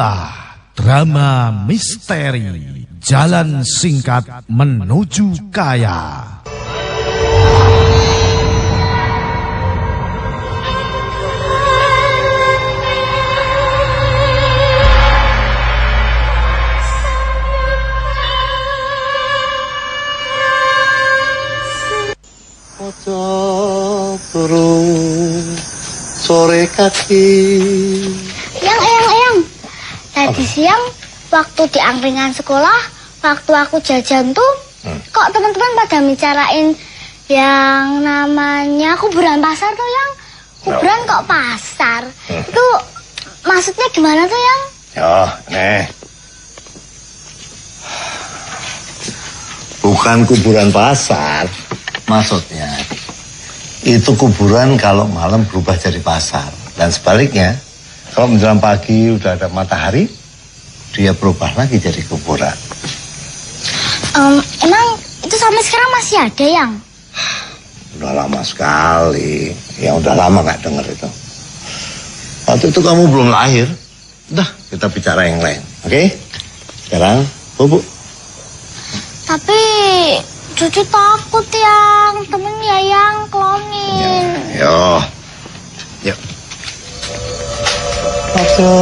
Inilah drama misteri Jalan Singkat Menuju Kaya. Sore kaki. Tadi siang waktu di angkringan sekolah, waktu aku jajan tuh, kok teman-teman pada bicarain yang namanya kuburan pasar tuh yang kuburan kok pasar. Itu maksudnya gimana tuh yang? Ya, nih. Bukan kuburan pasar, maksudnya. Itu kuburan kalau malam berubah jadi pasar. Dan sebaliknya, kalau menjelang pagi udah ada matahari, dia berubah lagi jadi kuburan. Em, emang itu sampai sekarang masih ada yang? Udah lama sekali. Ya udah lama nggak denger itu. Waktu itu kamu belum lahir. Udah, kita bicara yang lain. Oke? Sekarang, bubuk. Tapi cucu takut yang temen ya yang klonin. Yo. Yuk. Ojo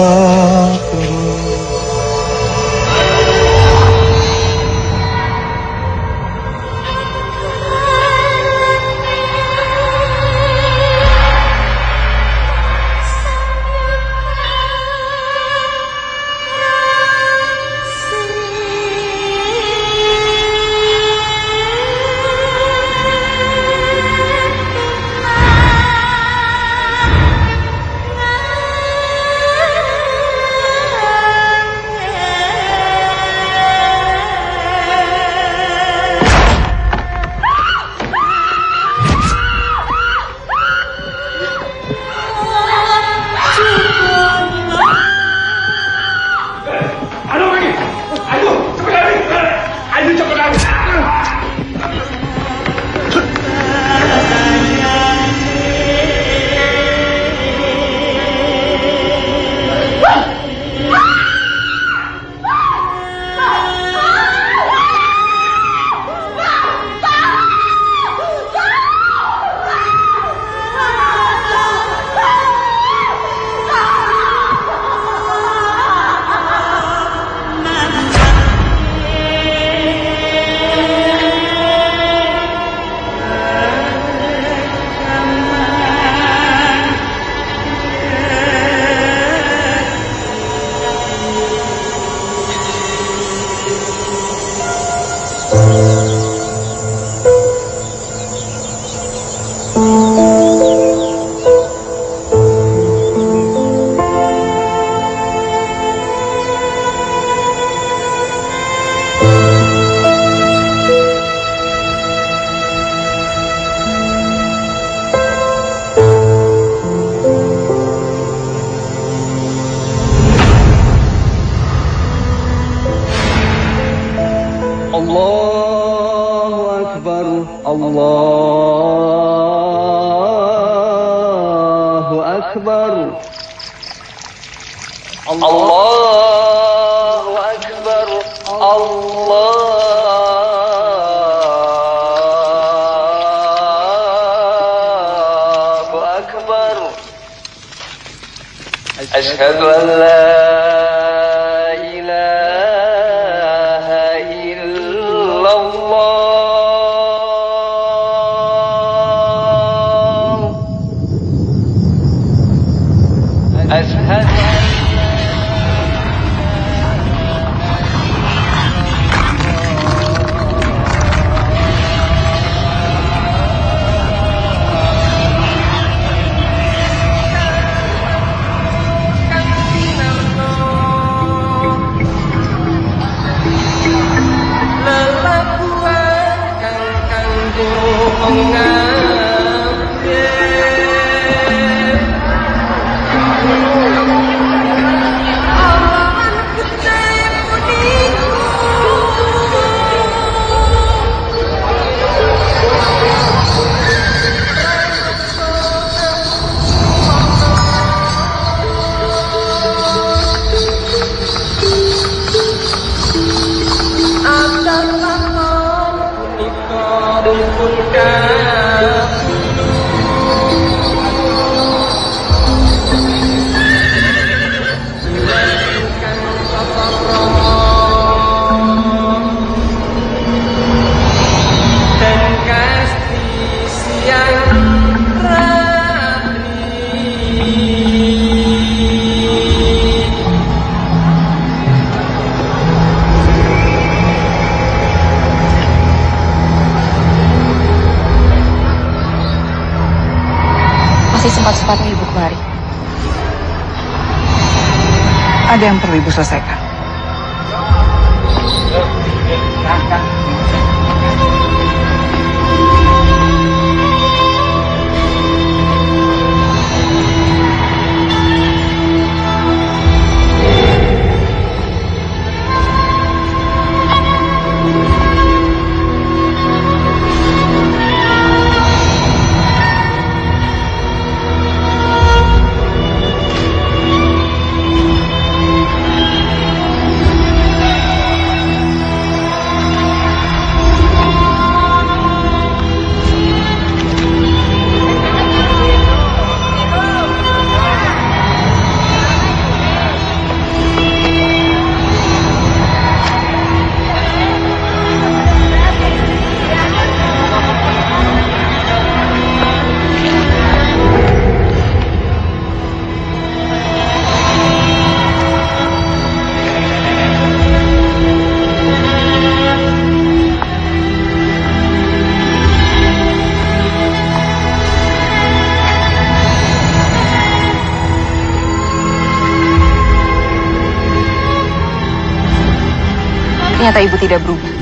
Ternyata ibu tidak berubah.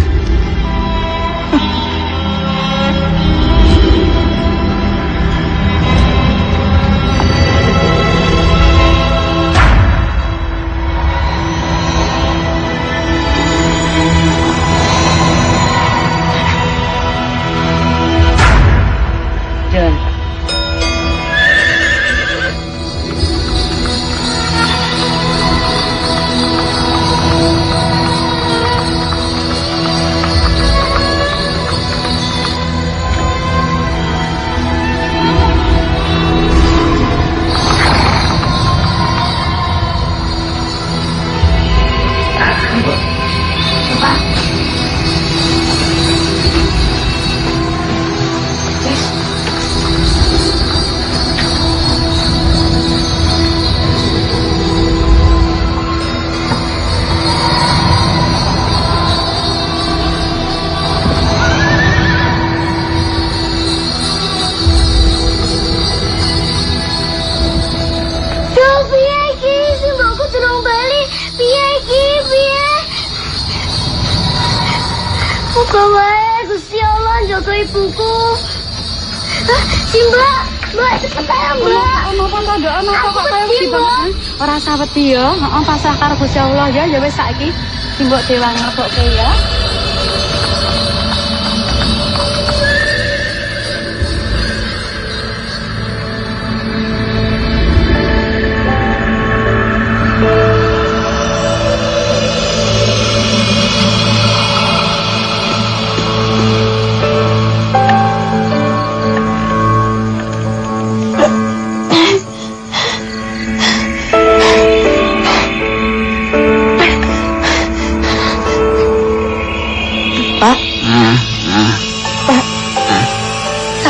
Karo Gusti Allah ya. Ya wis saiki simbok dewa ngebokke ya.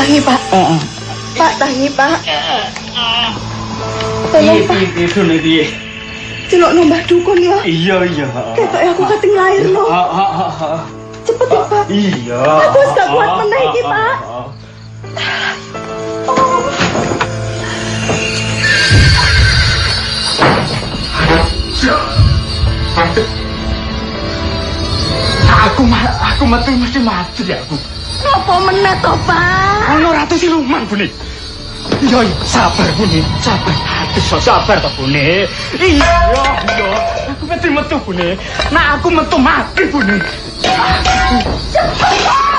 Tangi, Pak. Pak, tangi, Pak. Tolong, Pak. Itu dia. Celok nombah dukun ya. Iya iya. Ketok aku kating lahir no. Cepet ya, Pak. Iya. Aku gak kuat meneh iki, Ah, Pak. Aku mah aku metu mesti mati aku. Apa meneh to, Pak? Ono ratu siluman Bune. Iya sabar Bune, sabar. Aduh so sabar to Bune. Iya iya. Aku mesti metu Bune. Nah aku metu mati Bune. Mbak,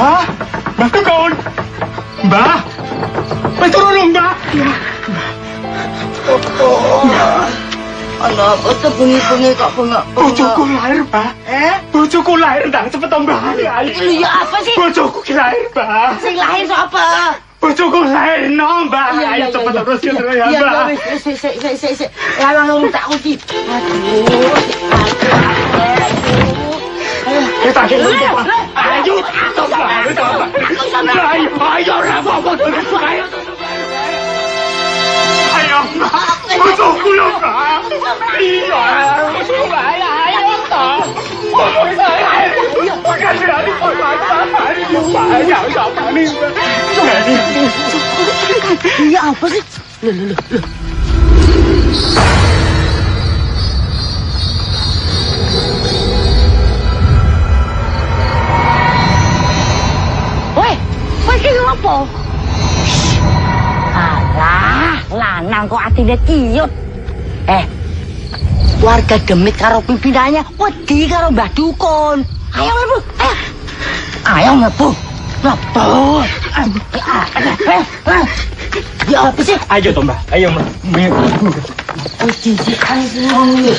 Mbak, Mbak Tukun. Mbak, Mbak turun dong, Mbak. Ana apa to bunyi-bunyi kok bengok Bojoku lahir, Mbak. Eh? Bojoku lahir, Mbak. Cepet dong, Mbak. Lu ya apa sih? Bojoku lahir, Mbak. Sing lahir sapa? Bojoku Leno, Mbak. Ayo cepet terus ya, terus ya, Iya, Mbak. wis, wis, wis, wis, wis, wis, wis. Lawang lu tak kunci. Aduh. Kita akhir dulu, Pak. Ayo, ayo, ayo, Rafa, ayo. Ayo, Mbak. Bojoku ya, Mbak. Iya, bojoku, ayo, ayo, toh. Bojoku saya. Makasih, Adi. Makasih, Adi. Ayo, siapa nih, Mbak? Iya apa sih? Loh, loh, loh, loh. Woi, woi ki ngopo? Alah, lanang kok atine ciut. Eh, warga demit karo pimpinannya wedi karo Mbah Dukun. Ayo mlebu, ayo. Ayo mlebu. Mlebu. Eh, eh, eh. Ya apa sih? Ayo, toh, Mbak. Ayo, Mbak. Oh, cici ayo.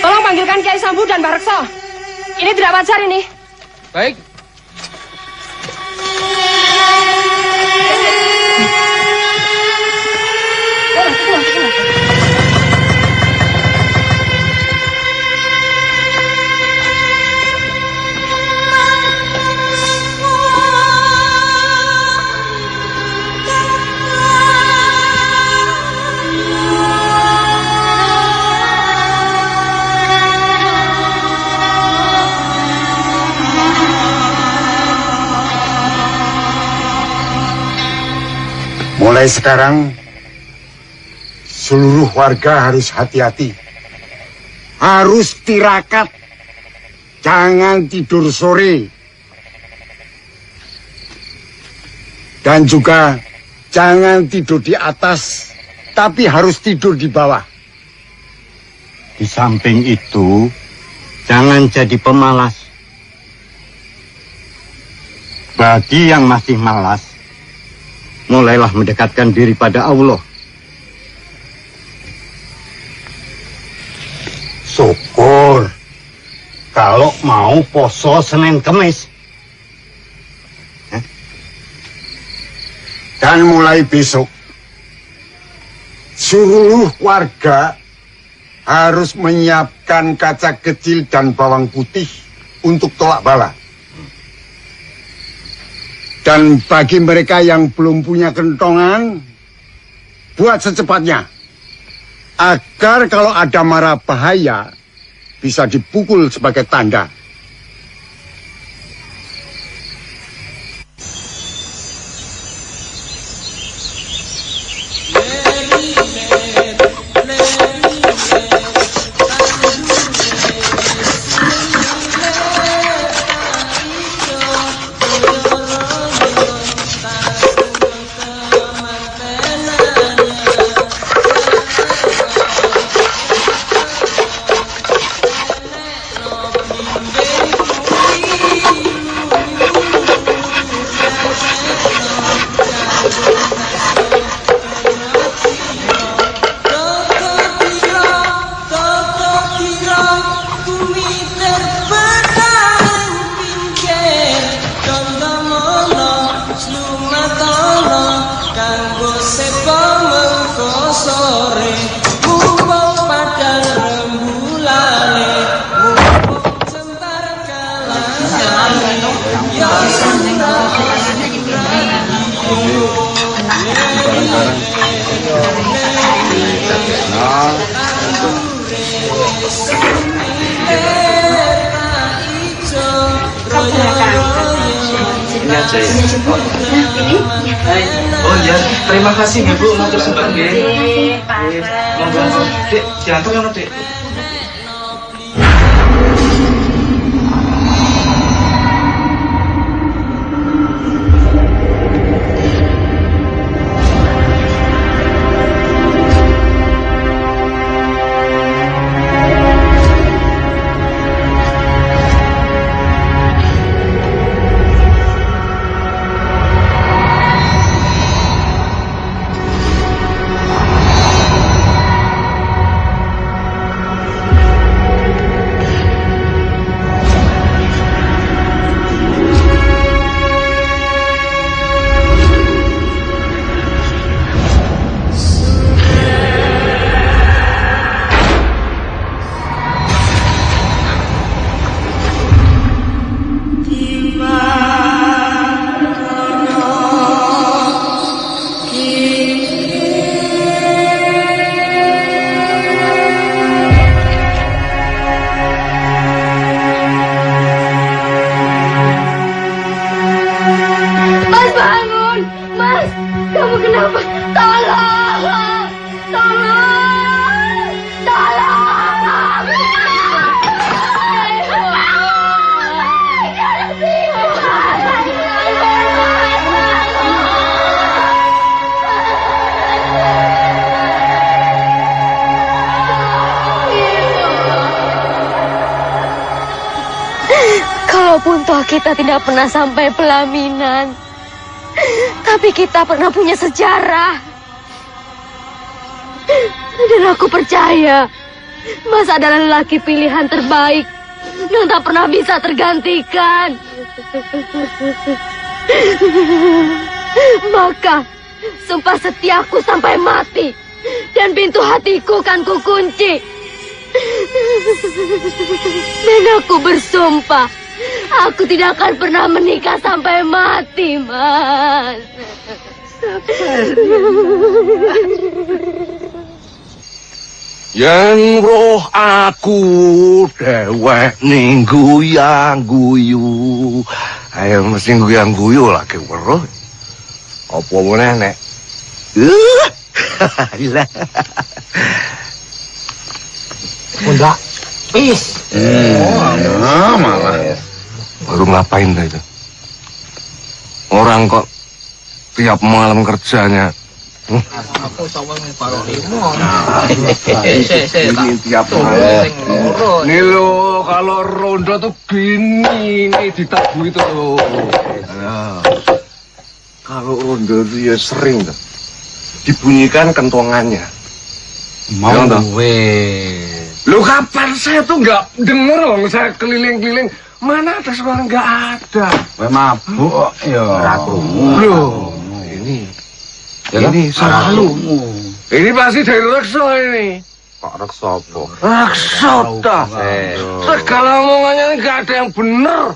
Tolong panggilkan Kiai Sambu dan Mbak Rekso. Ini tidak wajar ini. Baik. Mulai sekarang seluruh warga harus hati-hati. Harus tirakat. Jangan tidur sore. Dan juga jangan tidur di atas, tapi harus tidur di bawah. Di samping itu, jangan jadi pemalas. Bagi yang masih malas, mulailah mendekatkan diri pada Allah. Syukur kalau mau poso Senin Kemis. Dan mulai besok, seluruh warga harus menyiapkan kaca kecil dan bawang putih untuk tolak bala. Dan bagi mereka yang belum punya kentongan, buat secepatnya. Agar kalau ada mara bahaya, bisa dipukul sebagai tanda. Kita tidak pernah sampai pelaminan, tapi kita pernah punya sejarah. Dan aku percaya, Mas adalah lelaki pilihan terbaik yang tak pernah bisa tergantikan. Maka, sumpah setiaku sampai mati. Dan pintu hatiku kan kukunci. Dan aku bersumpah, aku tidak akan pernah menikah sampai mati, Mas. Yang roh aku dewek ning guyang guyu. Ayo mesti guyang guyu lagi weruh. Apa meneh nek? Uh, Lah. Enggak. Pis. Oh, malah. Baru ngapain dah itu? Orang kok tiap malam kerjanya limo. ini tiap malam. Nih lo kalau rondo tuh gini nih ditabu itu tuh. Kalau rondo itu ya sering tuh dibunyikan kentongannya. Mau Ya, toh? wes. Lo kapan saya tuh nggak denger loh saya keliling-keliling mana ada suara nggak ada. Kowe mabuk ya. Loh, ini Ya, ini selalu Ini pasti dari reksa ini. Kok reksa apa? Reksa dah. Segala omongannya ini gak ada yang bener.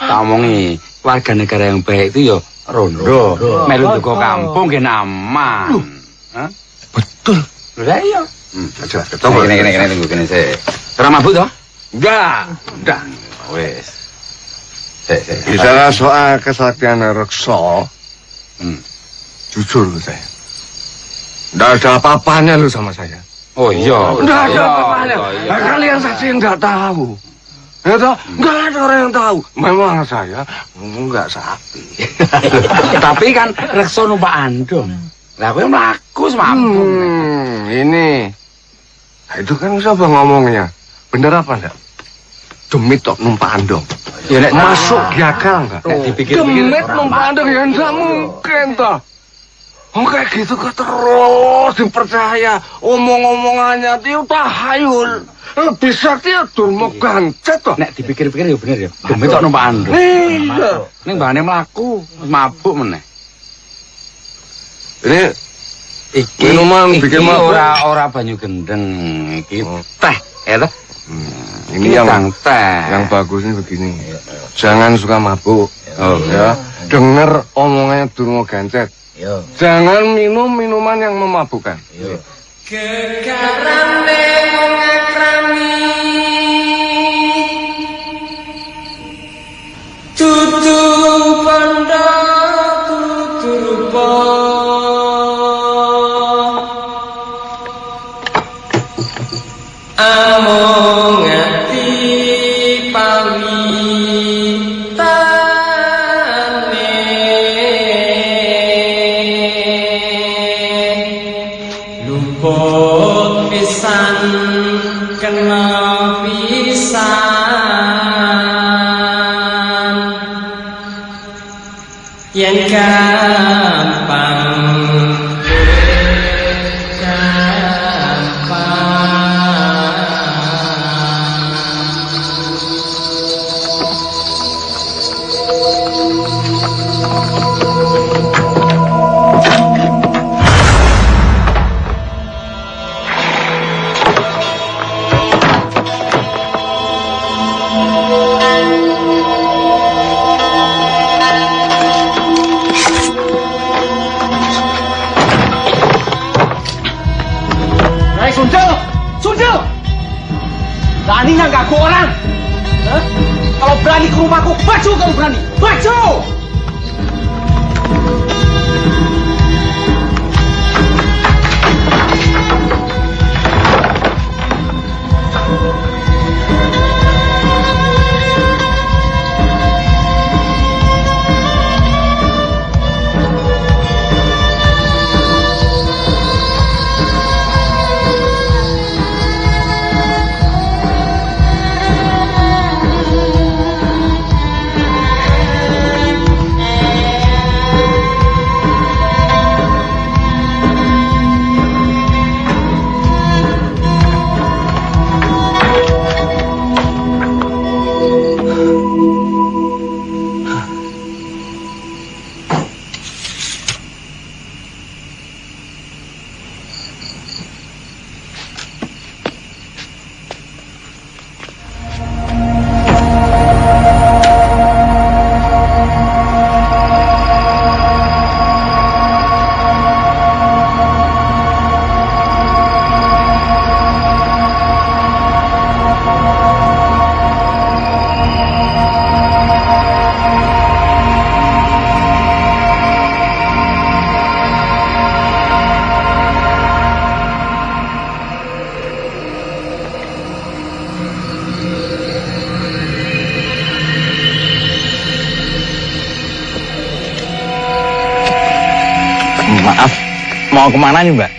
Tak omongi, warga negara yang baik itu ya rondo. Melu tuku kampung kena aman. Hah? Betul. Lah iya. Hmm, coba, Coba kene kene kene tunggu kene sik. Ora mabuk toh? Enggak, enggak. Wes. Sik sik. Bicara soal kesaktian reksa, Hmm. jujur lu saya. Enggak ada apa-apanya lu sama saya. Oh iya. Enggak ada Iya, apa-apanya. iya. Nah, kalian saja yang enggak tahu. Ya toh, enggak ada orang yang tahu. Memang saya enggak sakti. Tapi kan reksa numpak andong. Lah kowe mlaku semampu. Hmm, ini. Nah, itu kan siapa ngomongnya? Bener apa enggak? Demit tok numpak andong. Ya nek Masuk akal enggak? Nek dipikir-pikir Demit numpak andong ya enggak mungkin toh. Oh kayak gitu kok terus dipercaya omong-omongannya itu tahayul. Lebih sakti ya durmo gancet toh. Nek dipikir-pikir ya bener ya. Demi tok numpak andong. Iya. Ning bahane mlaku mabuk meneh. Ini Iki Minuman iki bikin mabuk. ora ora banyu gendeng iki teh ya toh. Hmm, ini yang Kang teh. yang bagus ini begini. Jangan suka mabuk. Oh, ya. Dengar omongannya durmo gancet. Jangan minum minuman yang memabukkan. Kekarane wong akrami 就够我不让你。Ke mana nih mbak?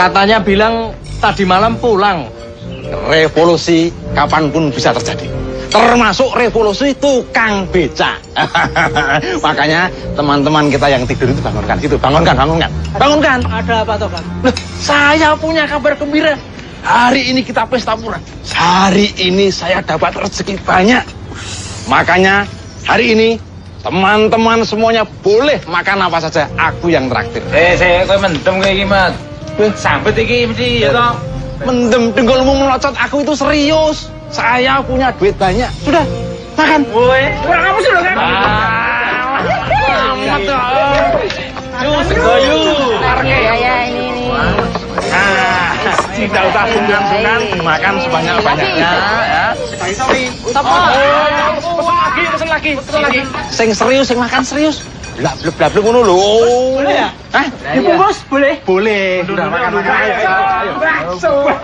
Katanya bilang tadi malam pulang. Revolusi kapan pun bisa terjadi. Termasuk revolusi tukang beca. Makanya teman-teman kita yang tidur itu bangunkan. Itu bangunkan, bangunkan. Bangunkan. Ada apa toh, Bang? Loh, saya punya kabar gembira. Hari ini kita pesta murah. Hari ini saya dapat rezeki banyak. Makanya hari ini teman-teman semuanya boleh makan apa saja. Aku yang traktir. Eh, saya kowe mendem iki, Mat. Sambet iki mesti ya toh. Mendem dengkulmu melocot, aku itu serius. Saya punya duit banyak. Sudah, makan. Woi, kurang apa sih lo kan? Amat Yuk, segoyu. Ya ya ini ini. Nah, tidak usah sungkan-sungkan, dimakan sebanyak-banyaknya ya. Sopo? Pesen lagi, pesen lagi, pesen lagi. Sing serius, sing makan serius. Lah, bleb bleb bleb ngono lho. Boleh ya? Hah? Dibungkus boleh? Boleh. Sudah makan makan. Ayo.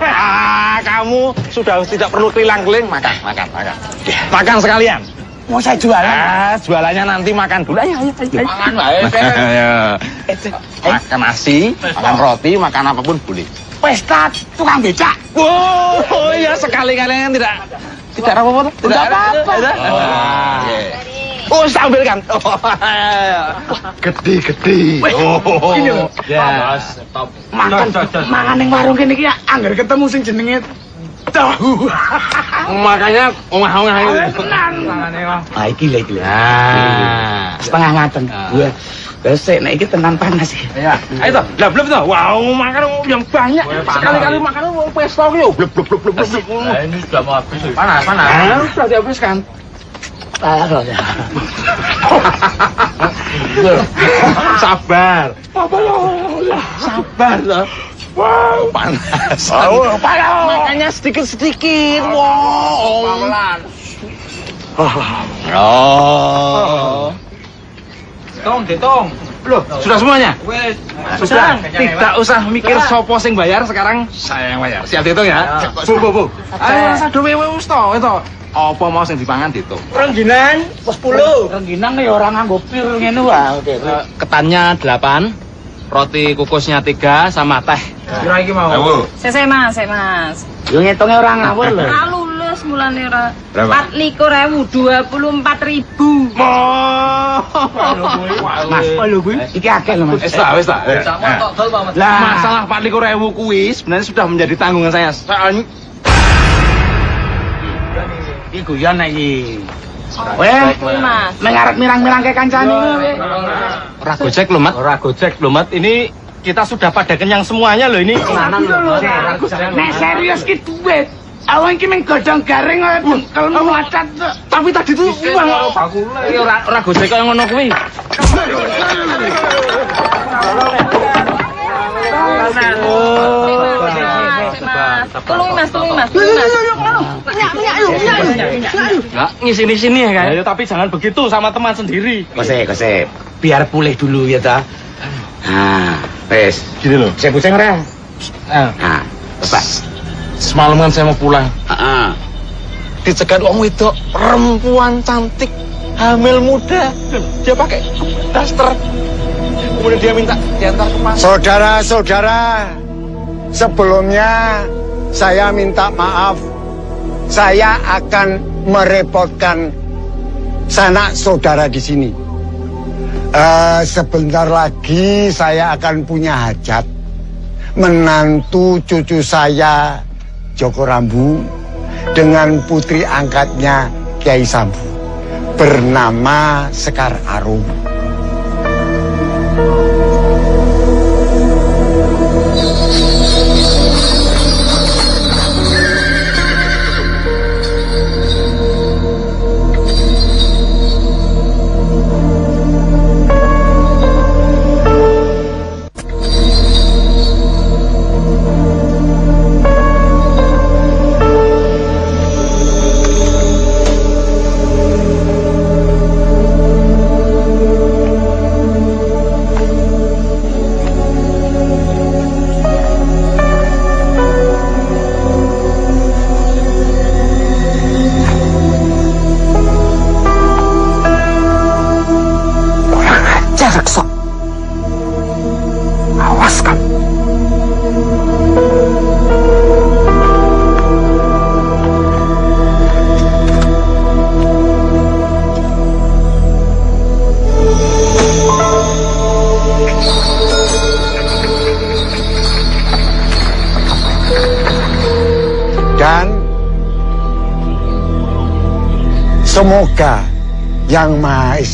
Ah, kamu sudah tidak perlu kelilang-keliling, makan, makan, makan. Makan sekalian. Mau saya jualan? Ah, jualannya nanti makan dulu. Ayo, ayo, ayo. Wae. Ayo. Makan nasi, makan roti, makan apa pun boleh. Pesta tukang becak. Oh, iya sekali-kali kan tidak tidak apa-apa. Tidak apa-apa. Oh, saya ambilkan. Oh, Gede-gede. Oh, Ini loh. Ya. Makan, mangan yang warung kene iki anggar ketemu sing jenenge tahu. Makanya ongah-ongah itu. Tenan. Ah, iki lho, iki lho. Ah. Setengah mateng. Gua Besek, nek iki tenan panas iki. Ya, ayo toh. Lah belum toh. Wow, makan yang banyak. Sekali-kali makan pesta ki yo. Blub blub. Nah, ini sudah mau habis. Panas, panas. Ah, sudah dihabiskan. Sabar. Sabar loh. Wow, panas. Oh, panas. Makanya sedikit-sedikit. Wow. Oh. Tong, ditong. Loh, sudah semuanya? Wes. Sudah. Tidak usah mikir sopo sing bayar sekarang saya yang bayar. Siap dihitung ya. Bu, bu, bu. Ayo rasa duwe wis to, itu. Apa mau sing dipangan dihitung? Rengginan 10. Rengginan ya ora nganggo pir ngene wae. Ketannya 8, roti kukusnya 3 sama teh. Kira iki mau. Saya mas, saya mas. Yo ngitunge ora ngawur lho. Ah lulus mulane ora. Berapa? Empat likur ewu dua puluh empat ribu. Mas, lho kuwi iki akeh lho Mas. Wis tak, wis tok dol, Pak. Lah, masalah 44.000 kuwi sebenarnya sudah menjadi tanggungan saya. Soalnya Iki guyon iki. Weh, arep mirang-mirang ke kancane kowe. ora gojek lho, Mat. Ora gojek lho, Mat. Ini kita sudah pada kenyang semuanya loh ini. Nek serius ki duit. Awan ki meng godhong garing kaya dengkel melacat. Tapi tadi tuh uang Ini ora ora gojek kaya ngono kuwi. Tolong mas, tolong mas, tolong mas. Enggak ngisi sini ya kan. tapi jangan begitu sama teman sendiri. Kose, kose. Biar pulih dulu ya ta. Nah, wes. Gini loh. Saya pusing ora? Eh, Nah, coba. semalam kan saya mau pulang. Heeh. Dicegat wong wedok, perempuan cantik, hamil muda. Dia pakai daster. Kemudian dia minta diantar ke pasar. Saudara-saudara, sebelumnya saya minta maaf. Saya akan merepotkan sanak saudara di sini. Eh, sebentar lagi saya akan punya hajat. Menantu cucu saya, Joko Rambu, dengan putri angkatnya Kiai Sambu. Bernama Sekar Arum.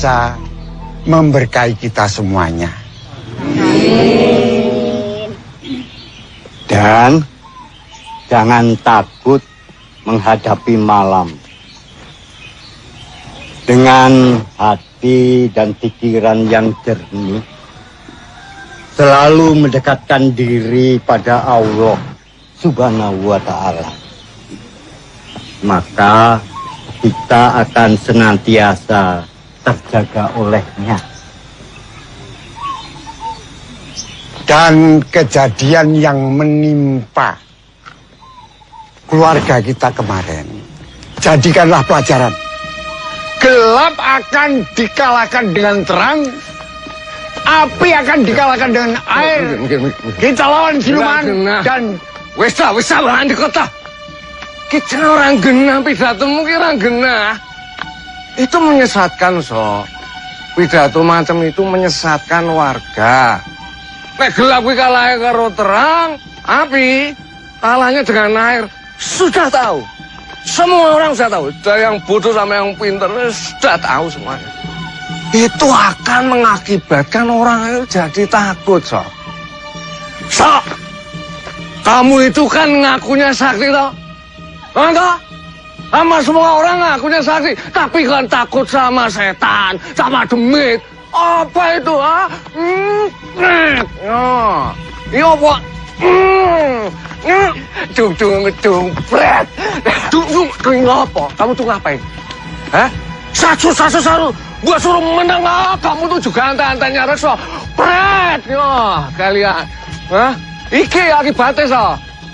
Esa memberkahi kita semuanya. Dan jangan takut menghadapi malam. Dengan hati dan pikiran yang jernih, selalu mendekatkan diri pada Allah Subhanahu wa Ta'ala. Maka kita akan senantiasa terjaga olehnya. Dan kejadian yang menimpa keluarga kita kemarin, jadikanlah pelajaran. Gelap akan dikalahkan dengan terang, api akan dikalahkan dengan air. Kita lawan siluman dan Wis ta, wis sabaran di kota. Ki orang genah pidatomu ki orang genah. Itu menyesatkan, so. Pidato macam itu menyesatkan warga. Nek gelap kuwi kalahe karo terang, api, kalahnya dengan air. Sudah tahu. Semua orang sudah tahu. Dari yang bodoh sama yang pintar sudah tahu semuanya. Itu akan mengakibatkan orang itu jadi takut, so. So, kamu itu kan ngakunya sakti toh? Enggak? Sama semua orang ngakunya sakti, tapi kan takut sama setan, sama demit. Apa itu, ah? Hmm, oh. Iya? Hmm, dung dung dung bret. Dung dung dung apa? Kamu tuh ngapain? Hah? Satu satu satu. Gua suruh menang ah, kamu tuh juga anta-antanya reso. Bret. Yo, kalian. Hah? Iki akibatnya so.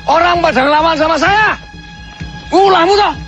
Orang pada ngelawan sama saya. Ulahmu toh.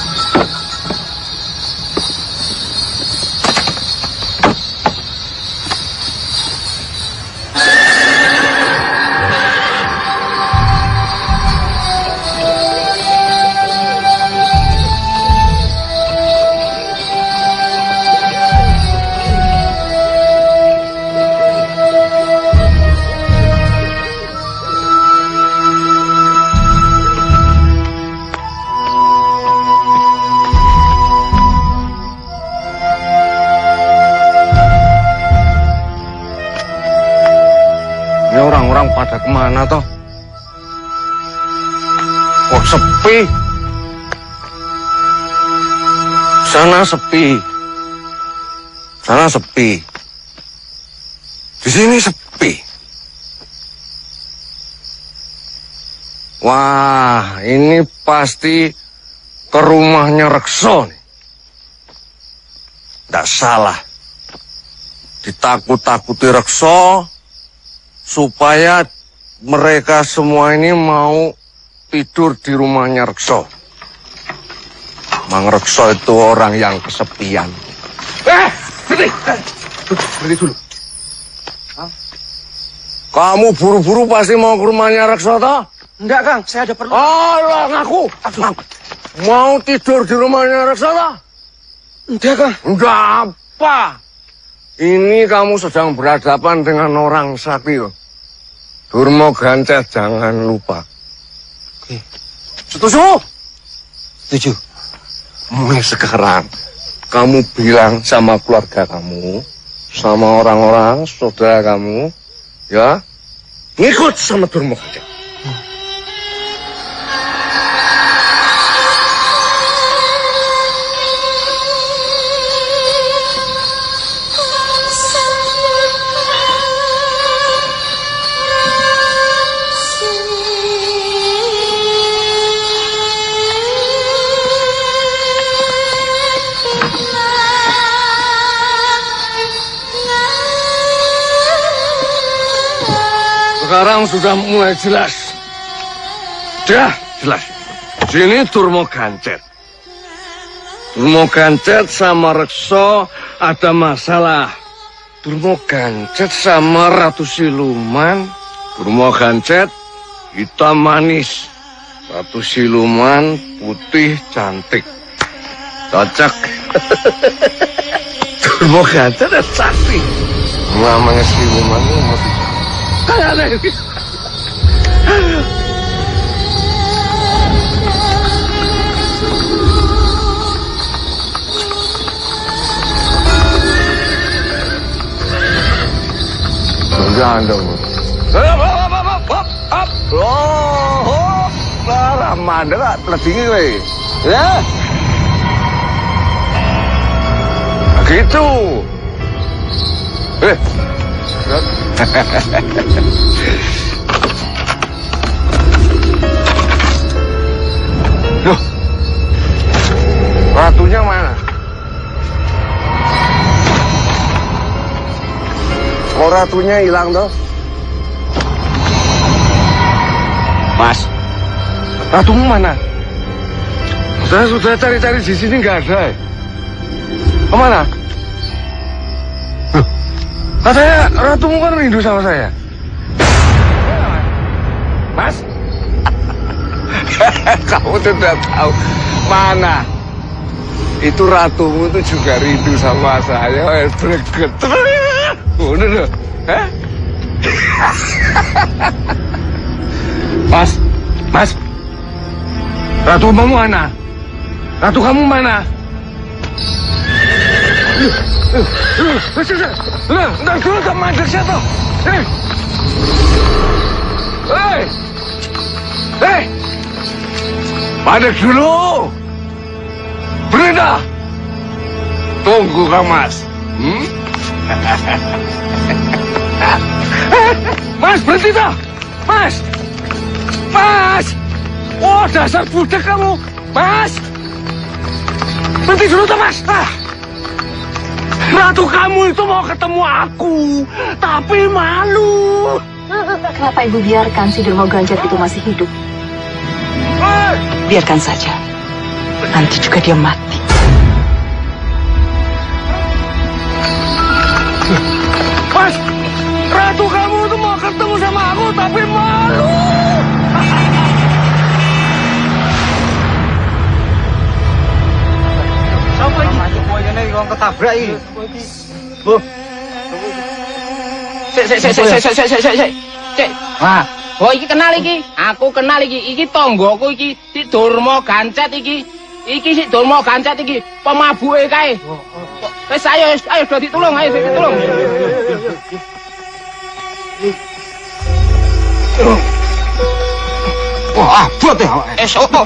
pada ke mana toh? Kok sepi? Sana sepi. Sana sepi. Di sini sepi. Wah, ini pasti ke rumahnya Rekso nih. Tidak salah. Ditakut-takuti Rekso, supaya mereka semua ini mau tidur di rumahnya Rekso. Mang Rekso itu orang yang kesepian. Eh, berhenti, berhenti dulu. Kamu buru-buru pasti mau ke rumahnya Rekso, toh? Enggak, Kang. Saya ada perlu. Oh, lah, ngaku. Ngaku. Mau tidur di rumahnya Rekso, toh? Enggak, Kang. Enggak apa. Ini kamu sedang berhadapan dengan orang sakti. loh. Durmo Gancet jangan lupa. Setuju? Setuju. Mulai sekarang kamu bilang sama keluarga kamu, sama orang-orang saudara kamu, ya, ngikut sama Durmo Gancet. Sekarang sudah mulai jelas. Sudah jelas. Sini Durmo Gancet. Durmo Gancet sama Rekso ada masalah. Durmo Gancet sama Ratu Siluman. Durmo Gancet hitam manis. Ratu Siluman putih cantik. Cocok. Durmo Gancet ada sakti. Namanya Siluman itu Jangan Oh, parah mandela ledingi kowe. Ya. Gitu. Eh. Loh. Ratunya mana? Ratunya hilang toh? Mas, ratumu mana? Saya sudah cari-cari di sini nggak ada. Ke mana? Katanya ratumu kan rindu sama saya. Mas? Kamu tidak tahu mana? Itu ratumu itu juga rindu sama saya. Greget. Udah loh. Mas, Mas, Ratu kamu mana? Ratu kamu mana? Lah, entar dulu tak mandek siapa? Eh, eh, eh, mandek dulu. Berita. Tunggu Kang Mas. Mas, berhenti dah. Mas. Mas. Oh, dasar budak kamu. Mas. Berhenti dulu tuh, Mas. Ah. Ratu kamu itu mau ketemu aku, tapi malu. Kenapa ibu biarkan si Durmo Ganjar itu masih hidup? Biarkan saja. Nanti juga dia mati. Mas, ratu kamu itu mau ketemu sama aku, tapi malu. ketabrak iki. Bu. Sik sik sik sik sik sik sik sik. Cek. Ha. Oh iki kenal iki. Aku kenal iki. Iki tanggoku iki, Sik Durma Gancet iki. Iki Sik Durma Gancet iki, pemabuke kae. Oh, oh, oh. Wis ayo ayo do ditulung ayo sik ditulung. Wah, abot ya. Eh, sopo?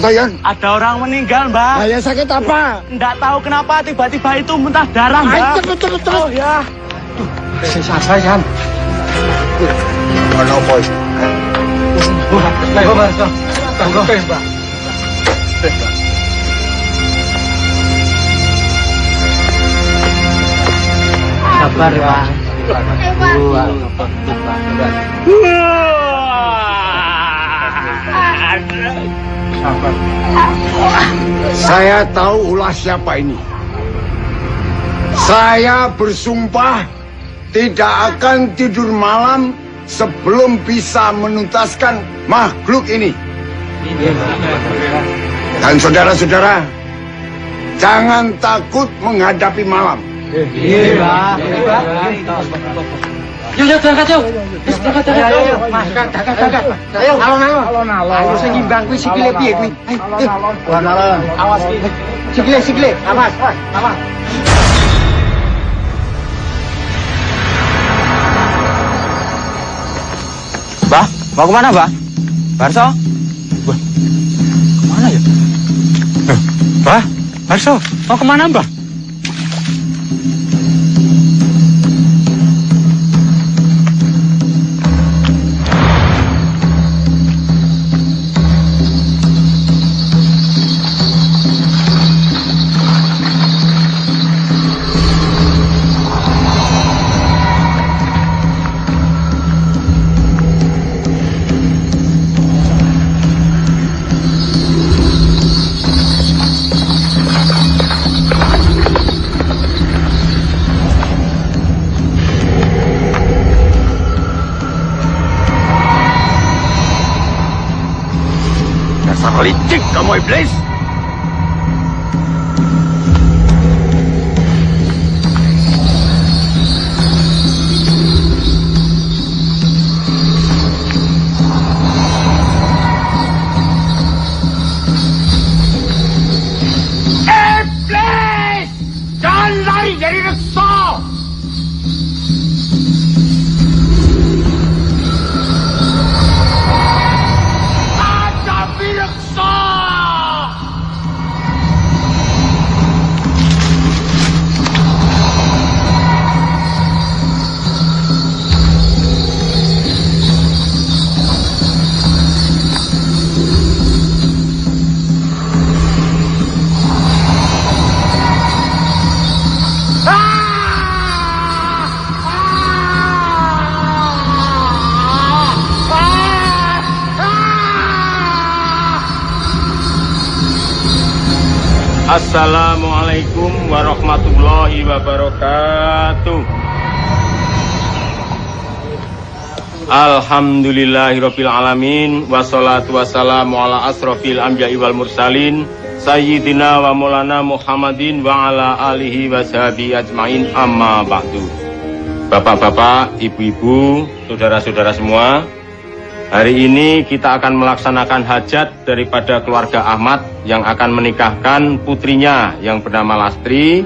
Tayan? Ada orang meninggal, Mbak. Saya sakit apa? Enggak tahu kenapa tiba-tiba itu muntah darah, Mbak. Ayo, cepet, cepet, cepet. Oh, ya. Sisa Yan. Ada apa? Ayo, Mbak. Tunggu, Mbak. Sabar, Pak. Saya tahu ulah siapa ini. Saya bersumpah tidak akan tidur malam sebelum bisa menuntaskan makhluk ini. Dan saudara-saudara, jangan takut menghadapi malam. Iya, Pak. Yuk, yuk, berangkat yuk. Wis berangkat. Ayo, Mas, berangkat, berangkat. Ayo, alon-alon. Alon-alon. Ayo, sing ngimbang kuwi sikile piye kuwi? Ayo, alon-alon. Awas ki. Sikile, sikile. Awas, awas. Mbah, mau ke mana, Mbah? Barso? Wah, ke mana ya? Eh, Mbah, Barso, mau ke mana, Mbah? ¡Listo! Alhamdulillahirabbil alamin wassalatu wassalamu ala asrofil anbiya'i wal mursalin sayyidina wa maulana Muhammadin wa ala alihi wa sahbihi ajmain amma ba'du. Bapak-bapak, ibu-ibu, saudara-saudara semua, Hari ini kita akan melaksanakan hajat daripada keluarga Ahmad yang akan menikahkan putrinya yang bernama Lastri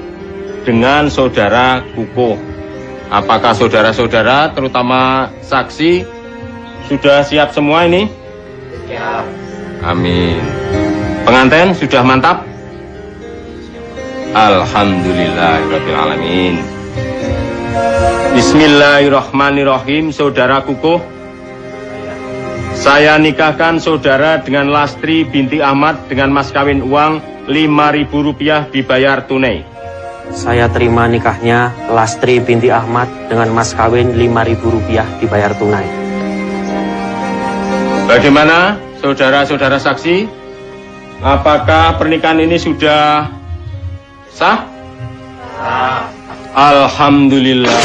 dengan saudara Kukuh. Apakah saudara-saudara, terutama saksi, sudah siap semua ini? Siap. Amin. Pengantin sudah mantap? Alhamdulillahirrahmanirrahim. Bismillahirrahmanirrahim, saudara Kukuh. Saya nikahkan saudara dengan Lastri binti Ahmad dengan mas kawin uang Rp5.000 dibayar tunai. Saya terima nikahnya Lastri binti Ahmad dengan mas kawin Rp5.000 dibayar tunai. Bagaimana saudara-saudara saksi? Apakah pernikahan ini sudah sah? Alhamdulillah.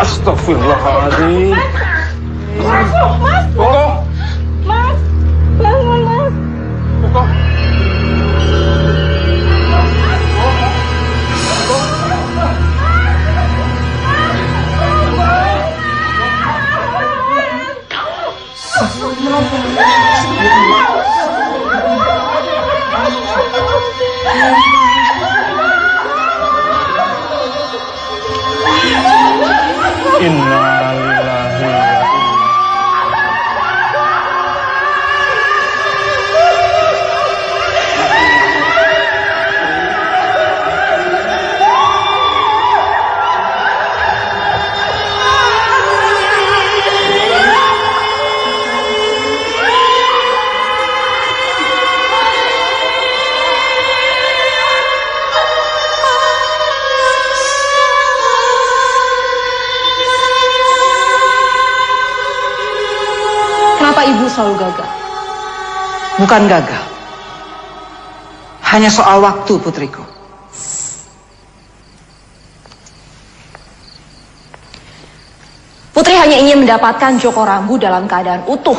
Astagfirullahaladzim. Masuk, mas! In selalu gagal. Bukan gagal. Hanya soal waktu, putriku. Putri hanya ingin mendapatkan Joko Rambu dalam keadaan utuh.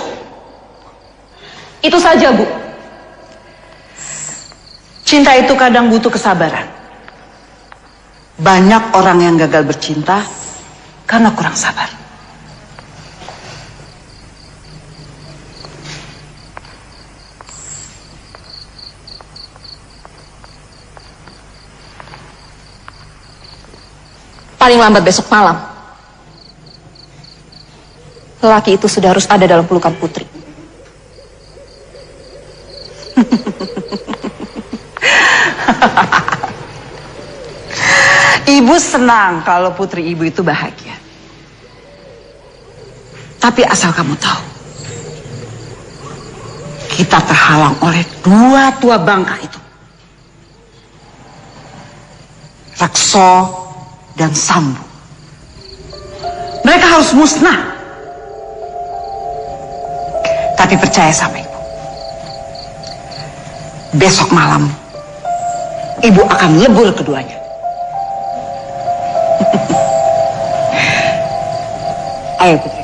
Itu saja, Bu. Cinta itu kadang butuh kesabaran. Banyak orang yang gagal bercinta karena kurang sabar. Paling lambat besok malam. Lelaki itu sudah harus ada dalam pelukan putri. Ibu senang kalau putri ibu itu bahagia. Tapi asal kamu tahu, kita terhalang oleh dua tua bangka itu. Rekso dan Sambu. Mereka harus musnah. Tapi percaya sama ibu. Besok malam, ibu akan lebur keduanya. Ayo.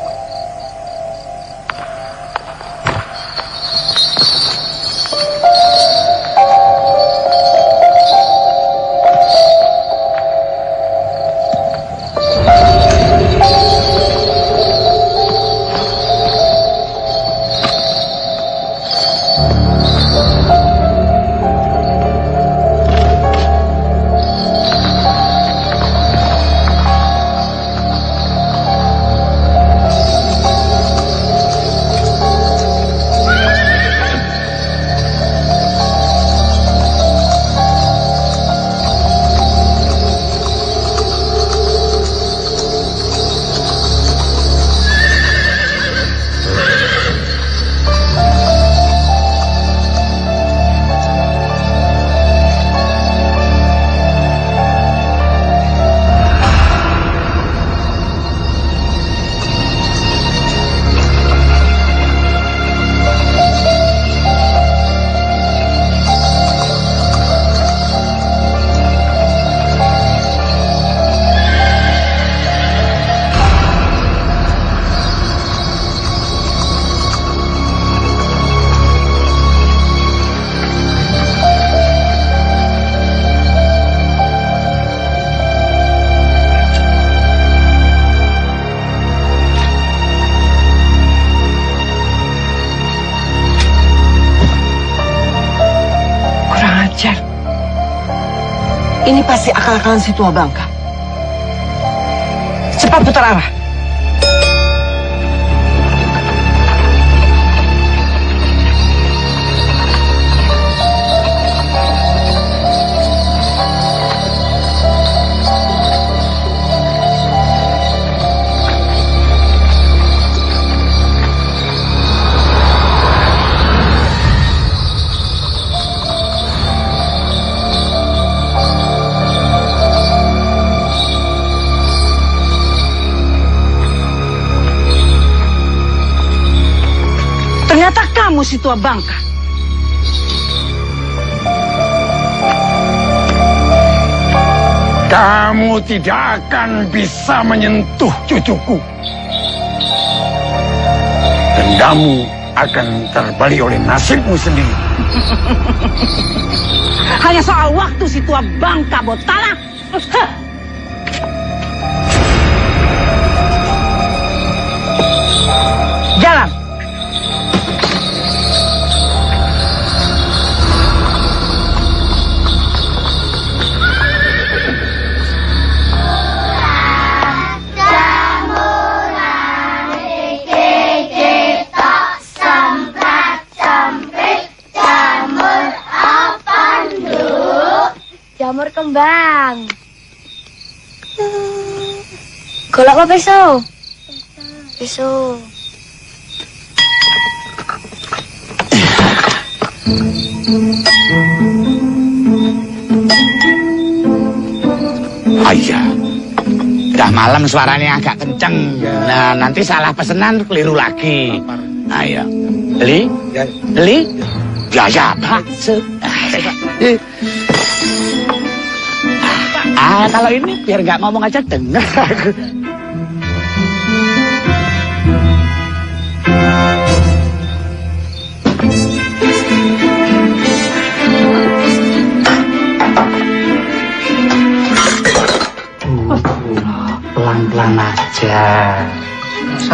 Pasti akal-akalan si tua bangka. Cepat putar arah. Ternyata kamu si tua bangka. Kamu tidak akan bisa menyentuh cucuku. Dendamu akan terbalik oleh nasibmu sendiri. Hanya soal waktu si tua bangka botala. Jalan. Golok apa pisau? Pisau. Ayah. Udah malam suaranya agak kenceng. Nah, nanti salah pesenan keliru lagi. Ayo. Beli? Beli? Biaya Pak. Ah, kalau ini biar nggak ngomong aja dengar.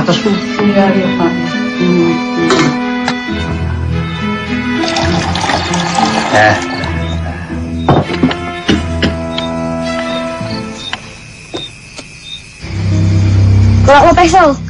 Satu susu ya, ya Pak. Eh, Kalau lo pesel. Kalau lo.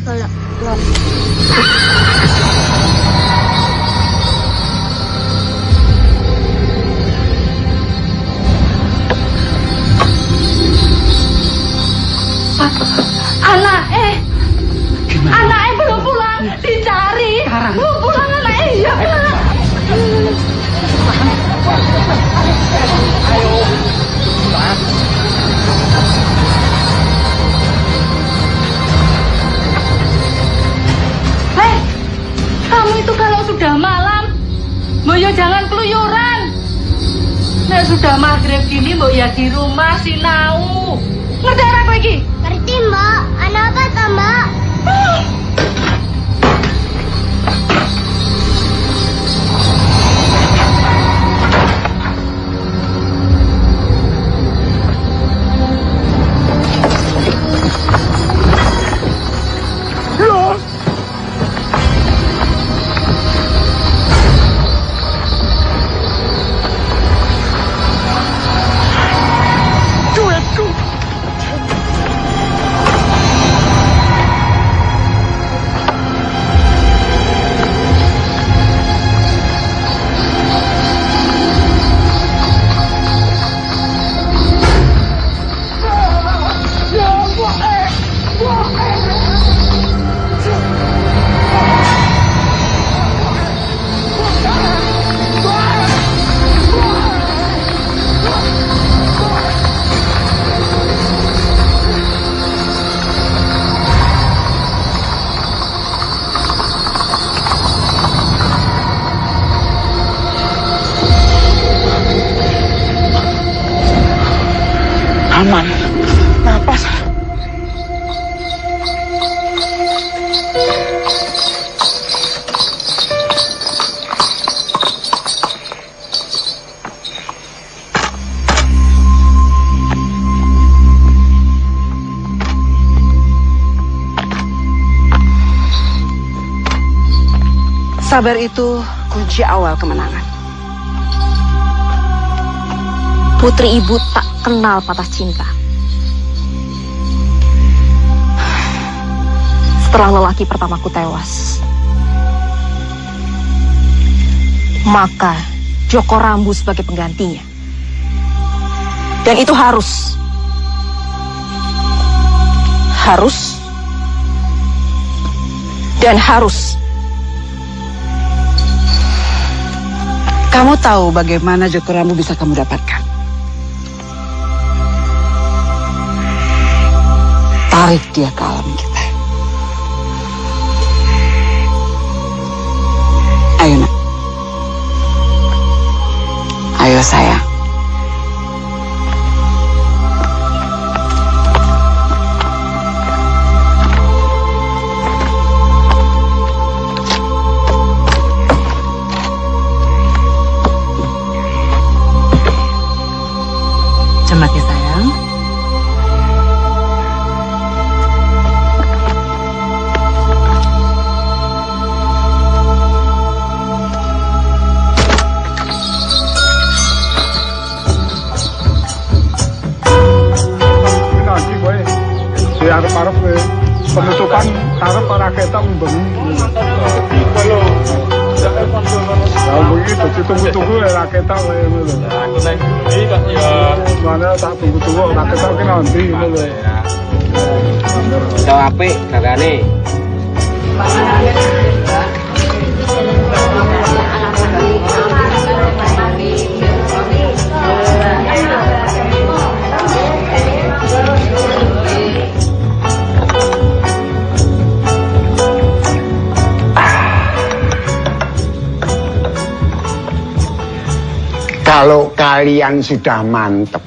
Jangan keluyuran. Nek sudah maghrib gini, Mbok ya di rumah sinau. Ngerti kowe iki? Ngerti mbak. Anak apa mbak? Aman. Napas. Sabar itu kunci awal kemenangan. Putri ibu tak kenal patah cinta. Setelah lelaki pertamaku tewas, maka Joko Rambu sebagai penggantinya. Dan itu harus. Harus. Dan harus. Kamu tahu bagaimana Joko Rambu bisa kamu dapatkan? Tarik dia ke alam kita. Ayo nak. Ayo sayang. Kalau kalian sudah mantep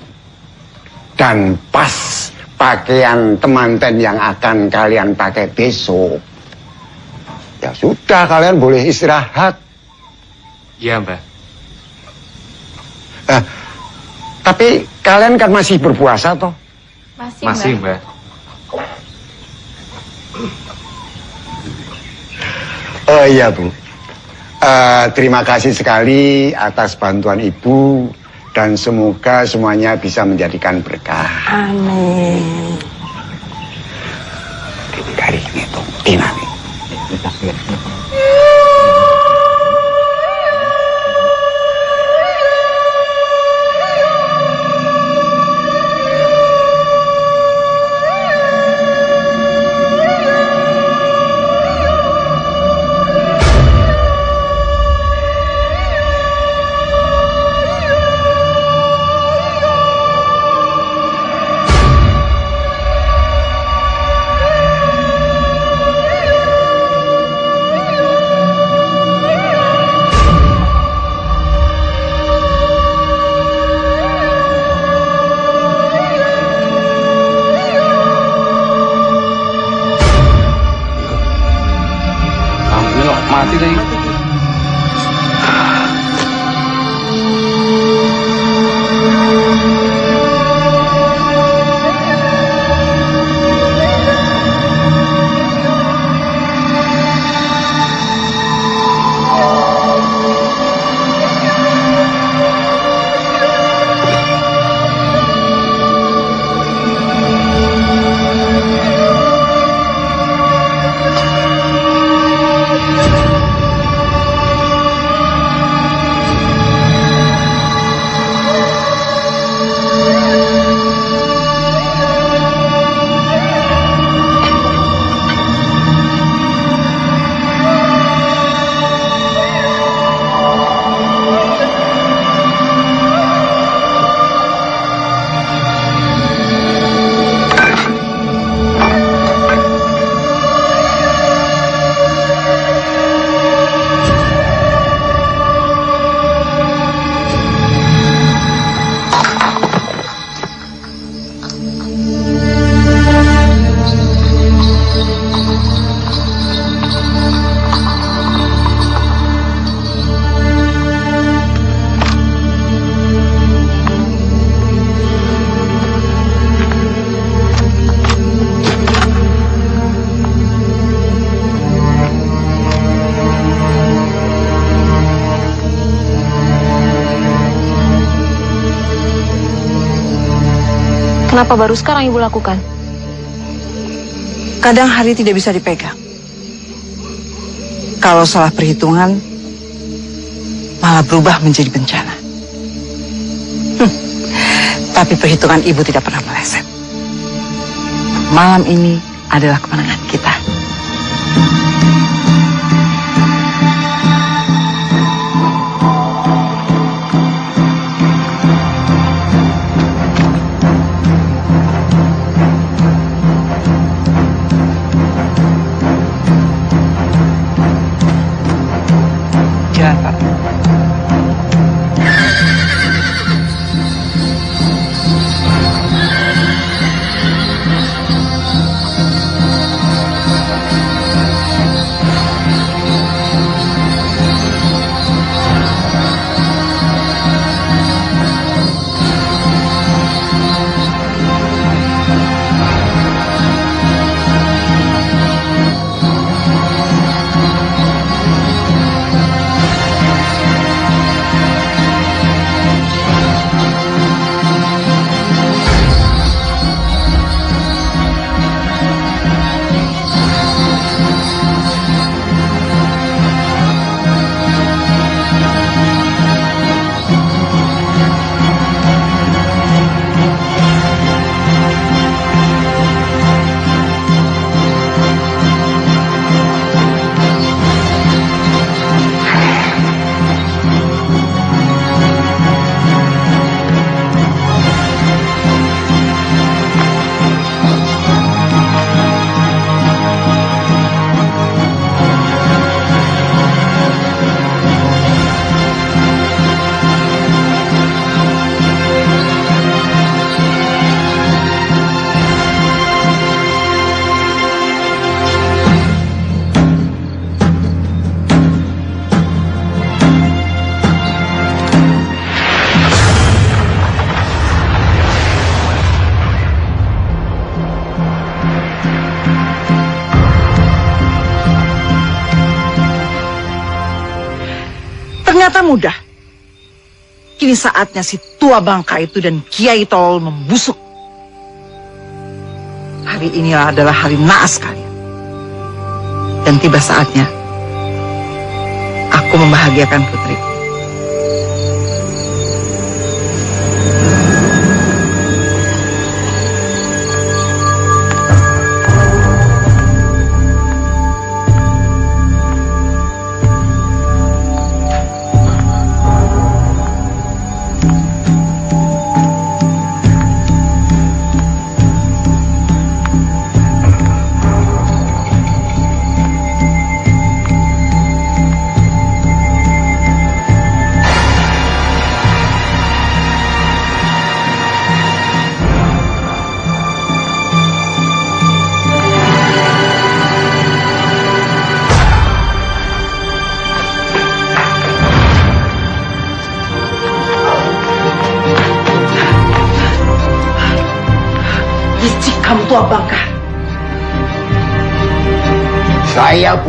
dan pas pakaian temanten yang akan kalian pakai besok, ya sudah kalian boleh istirahat. Iya, Mbah. Eh, tapi kalian kan masih berpuasa toh? Masih, Masih, Mbah. Oh iya Bu. Eh, terima kasih sekali atas bantuan Ibu dan semoga semuanya bisa menjadikan berkah. Amin. Dari itu, Tina. Kamu Kenapa baru sekarang ibu lakukan? Kadang hari tidak bisa dipegang. Kalau salah perhitungan, malah berubah menjadi bencana. Hmm. Tapi perhitungan ibu tidak pernah meleset. Malam ini adalah kemenangan Kini saatnya si tua bangka itu dan Kiai Tolol membusuk. Hari inilah adalah hari naas kalian. Dan tiba saatnya aku membahagiakan putri.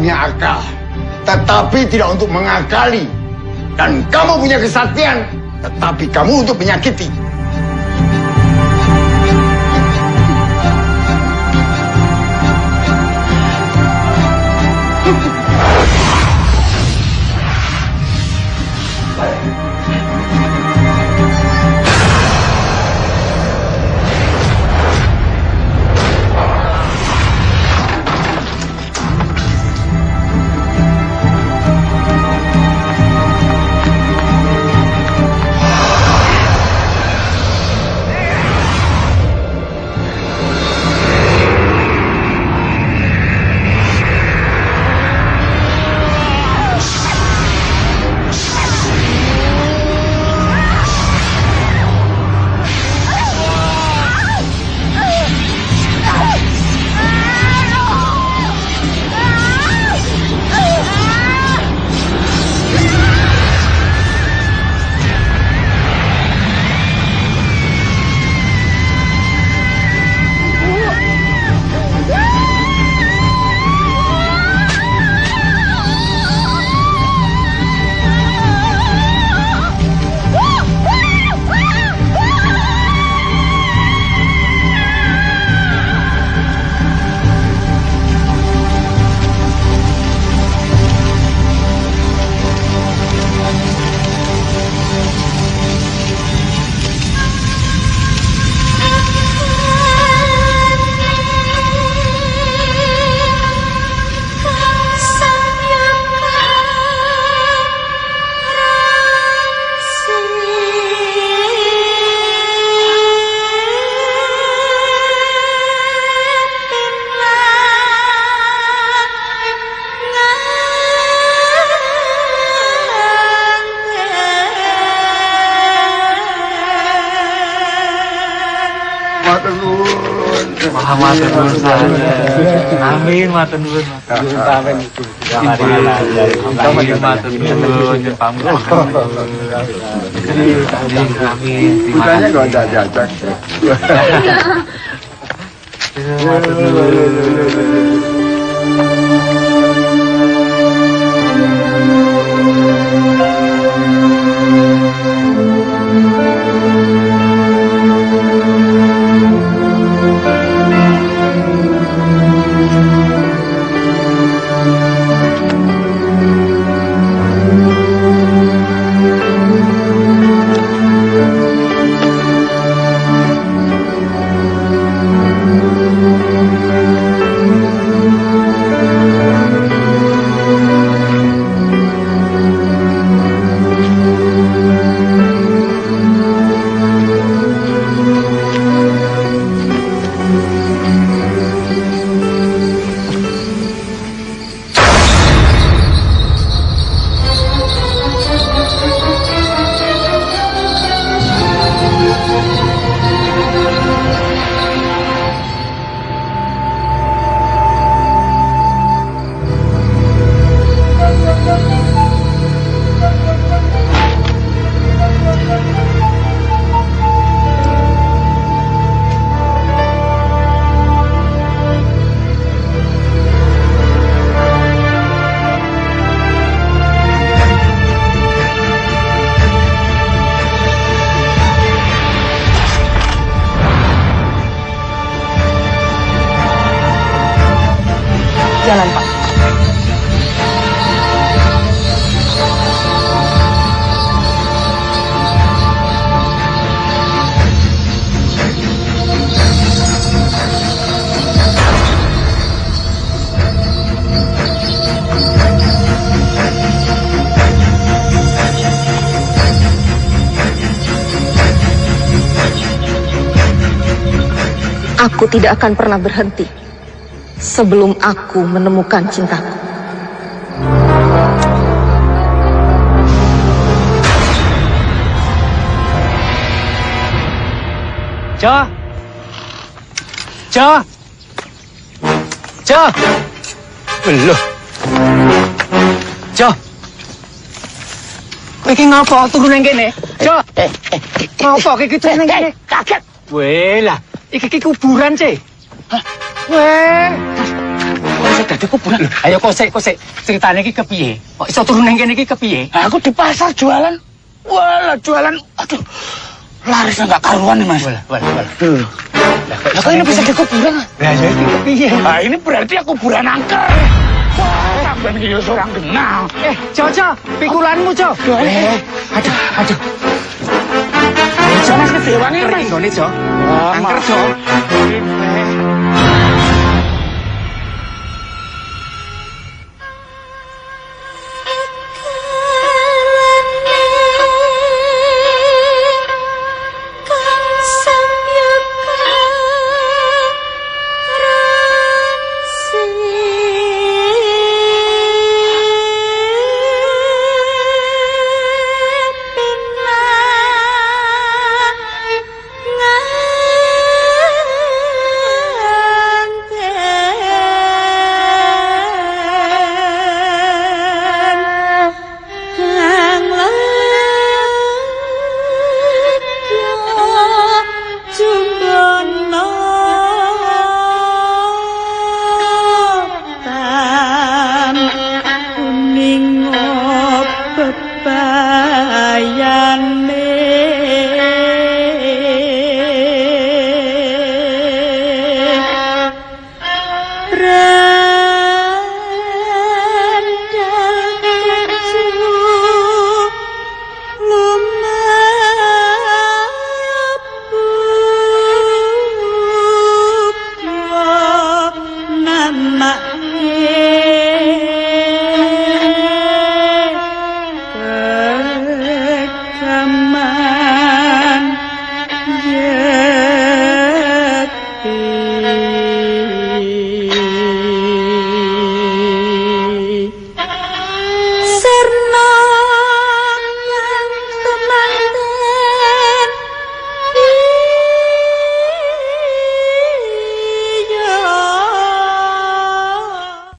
Punya akal, tetapi tidak untuk mengakali. Dan kamu punya kesaktian, tetapi kamu untuk menyakiti. Amin matur nuwun. Amin. Amin matur nuwun nyuwun pamrih. Amin. Bukannya nggak ada diajak. Matur nuwun. Tidak akan pernah berhenti sebelum aku menemukan cintaku. Jo. Jo. Jo. Loh. Jo. Kowe iki ngopo turu nang kene? Jo. Ngopo kowe iki turu nang kene? Kaget. Weh lah, iki kuburan, Cek. Weh. Kok iso dadi kuburan? Ayo kok sik, kok sik. Ceritane iki kepiye? Kok iso turu nang kene iki kepiye? Aku di pasar jualan. Walah jualan. Aduh. Larisnya nggak karuan nih mas. Walah, walah, walah. Lah kok ini bisa di kuburan? ah? Lah ya iki kepiye? Nah ini berarti aku kuburan angker. Wah, sampai ini seorang kenal. Eh, Jojo, pikulanmu, Jo. Eh, aduh, aduh. Jo mas kedewannya Angker mas. inggone, Jo. Angker, Jo. Bebayane